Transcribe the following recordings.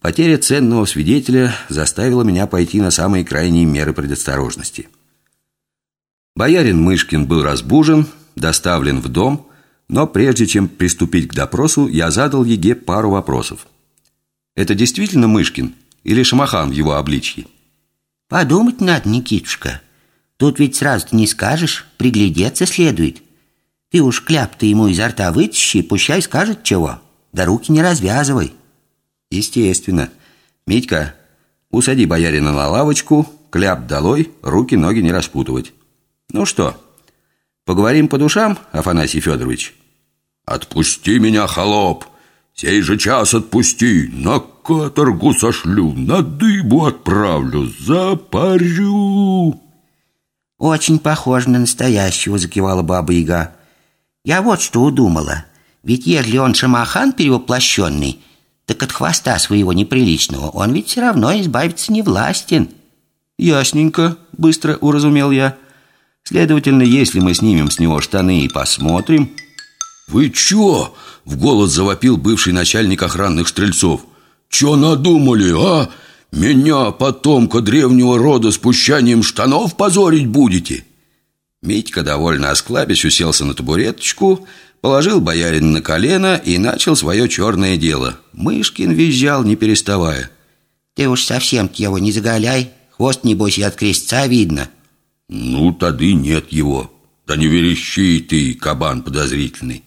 Потеря ценного свидетеля заставила меня пойти на самые крайние меры предосторожности. Боярин Мышкин был разбужен, доставлен в дом, но прежде чем приступить к допросу, я задал Еге пару вопросов. «Это действительно Мышкин или Шамахан в его обличье?» «Подумать надо, Никитушка. Тут ведь сразу не скажешь, приглядеться следует. Ты уж кляп-то ему изо рта вытащи, пущай скажет чего. Да руки не развязывай». Естественно. Митька, усади боярина на лавочку, кляп долой, руки-ноги не распутывать. Ну что, поговорим по душам, Афанасий Федорович? Отпусти меня, холоп! Сей же час отпусти, на каторгу сошлю, на дыбу отправлю, запарю. Очень похоже на настоящего, закивала баба Яга. Я вот что удумала. Ведь если он шамахан перевоплощенный, так от хвоста своего неприличного он ведь все равно избавиться не властен. Ясненько, быстро уразумел я. Следовательно, если мы снимем с него штаны и посмотрим... «Вы чё?» — в голос завопил бывший начальник охранных стрельцов. «Чё надумали, а? Меня, потомка древнего рода, с пущанием штанов позорить будете?» Митька, довольно осклабясь, уселся на табуреточку, Положил боярин на колено и начал свое черное дело. Мышкин визжал, не переставая. «Ты уж совсем его не заголяй. Хвост, небось, и от крестца видно». «Ну, тады нет его. Да не верещи ты, кабан подозрительный».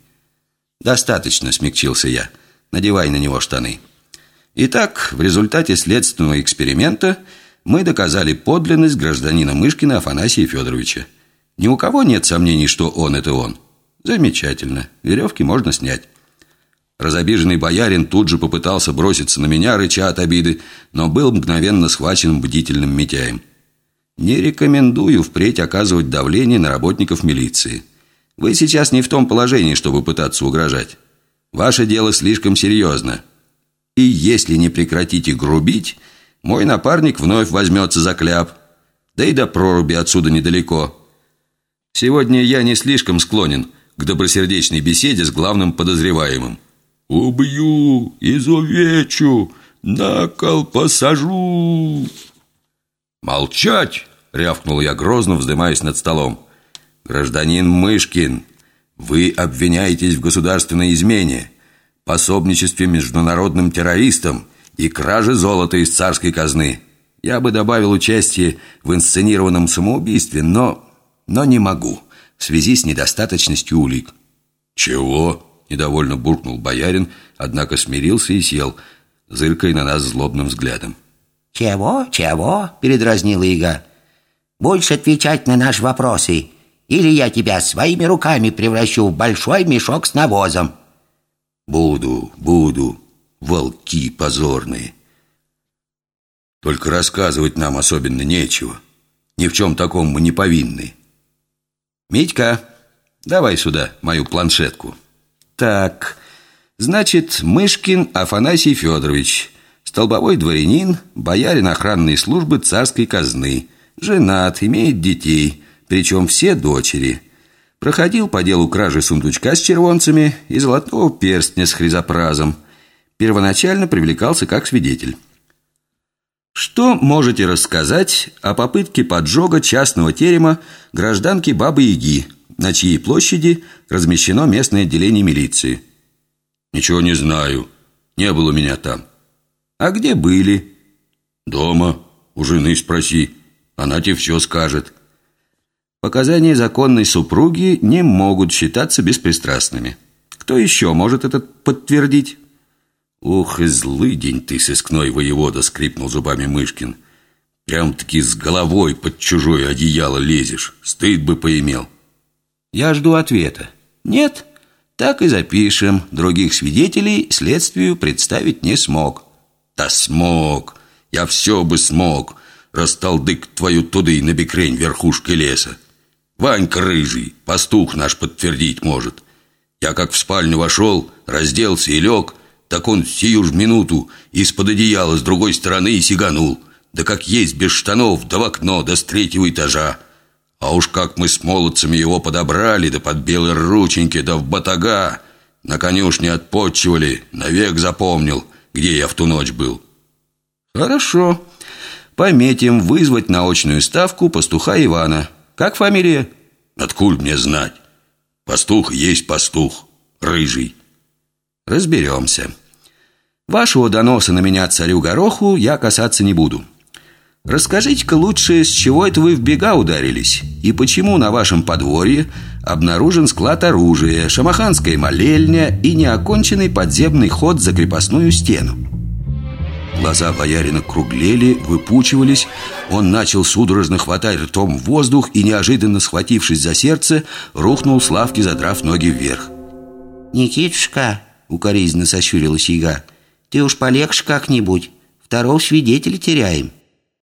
«Достаточно», — смягчился я. «Надевай на него штаны». Итак, в результате следственного эксперимента мы доказали подлинность гражданина Мышкина Афанасия Федоровича. Ни у кого нет сомнений, что он – это он. Замечательно. Веревки можно снять. Разобиженный боярин тут же попытался броситься на меня, рыча от обиды, но был мгновенно схвачен бдительным Митяем. Не рекомендую впредь оказывать давление на работников милиции. Вы сейчас не в том положении, чтобы пытаться угрожать. Ваше дело слишком серьезно. И если не прекратите грубить, мой напарник вновь возьмется за кляп. Да и до проруби отсюда недалеко. Сегодня я не слишком склонен – к добросердечной беседе с главным подозреваемым. «Убью, изувечу, на кол посажу!» «Молчать!» — рявкнул я грозно, вздымаясь над столом. «Гражданин Мышкин, вы обвиняетесь в государственной измене, пособничестве международным террористам и краже золота из царской казны. Я бы добавил участие в инсценированном самоубийстве, но... но не могу в связи с недостаточностью улик. «Чего?» – недовольно буркнул боярин, однако смирился и сел, зыркая на нас злобным взглядом. «Чего? Чего?» – передразнила Ига. «Будешь отвечать на наши вопросы, или я тебя своими руками превращу в большой мешок с навозом». «Буду, буду, волки позорные». Только рассказывать нам особенно нечего. Ни в чем таком мы не повинны. «Митька, давай сюда мою планшетку». «Так, значит, Мышкин Афанасий Федорович, столбовой дворянин, боярин охранной службы царской казны, женат, имеет детей, причем все дочери». Проходил по делу кражи сундучка с червонцами и золотого перстня с хризопразом. Первоначально привлекался как свидетель. Что можете рассказать о попытке поджога частного терема гражданки Бабы-Яги, на чьей площади размещено местное отделение милиции? Ничего не знаю. Не было меня там. А где были? Дома. У жены спроси. Она тебе все скажет. Показания законной супруги не могут считаться беспристрастными. Кто еще может это подтвердить? «Ух, и злый день ты, сыскной воевода!» — скрипнул зубами Мышкин. «Прям-таки с головой под чужое одеяло лезешь. Стыд бы поимел». «Я жду ответа. Нет? Так и запишем. Других свидетелей следствию представить не смог». «Да смог! Я все бы смог!» Расталдык твою туды на бекрень верхушкой леса. Ванька рыжий, пастух наш подтвердить может. Я как в спальню вошел, разделся и лег — так он сию ж минуту из-под одеяла с другой стороны и сиганул. Да как есть без штанов, да в окно, да с третьего этажа. А уж как мы с молодцами его подобрали, да под белые рученьки, да в батага. На конюшне отпотчивали, навек запомнил, где я в ту ночь был. Хорошо. Пометим вызвать на очную ставку пастуха Ивана. Как фамилия? Откуль мне знать? Пастух есть пастух, рыжий. Разберемся. Вашего доноса на меня царю Гороху я касаться не буду. Расскажите-ка лучше, с чего это вы в бега ударились И почему на вашем подворье обнаружен склад оружия Шамаханская молельня и неоконченный подземный ход за крепостную стену Глаза боярина круглели, выпучивались Он начал судорожно хватать ртом воздух И, неожиданно схватившись за сердце, рухнул с лавки, задрав ноги вверх «Никитушка», — укоризненно сощурилась яга, «ты уж полегче как-нибудь, второго свидетеля теряем».